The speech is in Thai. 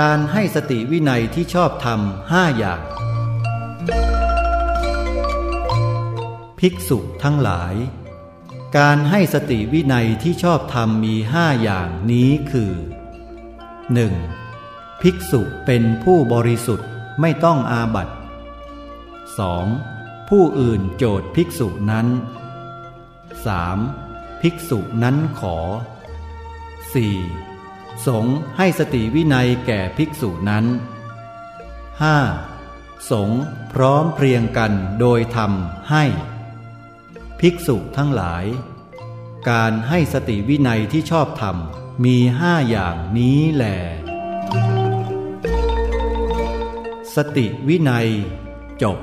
การให้สติวินัยที่ชอบธรรมห้าอย่าง ภิกษุทั้งหลาย การให้สติวินัยที่ชอบธรรมมีห้าอย่างนี้คือ 1. ภิกษุเป็นผู้บริสุทธิ์ไม่ต้องอาบัติ 2. ผู้อื่นโจทย์ภิกษุนั้น 3. ภิกษุนั้นขอ 4. สงให้สติวินัยแก่ภิกษุนั้น 5. สงพร้อมเพรียงกันโดยธรรมให้ ภิกษุทั้งหลาย การให้สติวินัยที่ชอบธรรมมีห้าอย่างนี้แหลสติวินัยจบ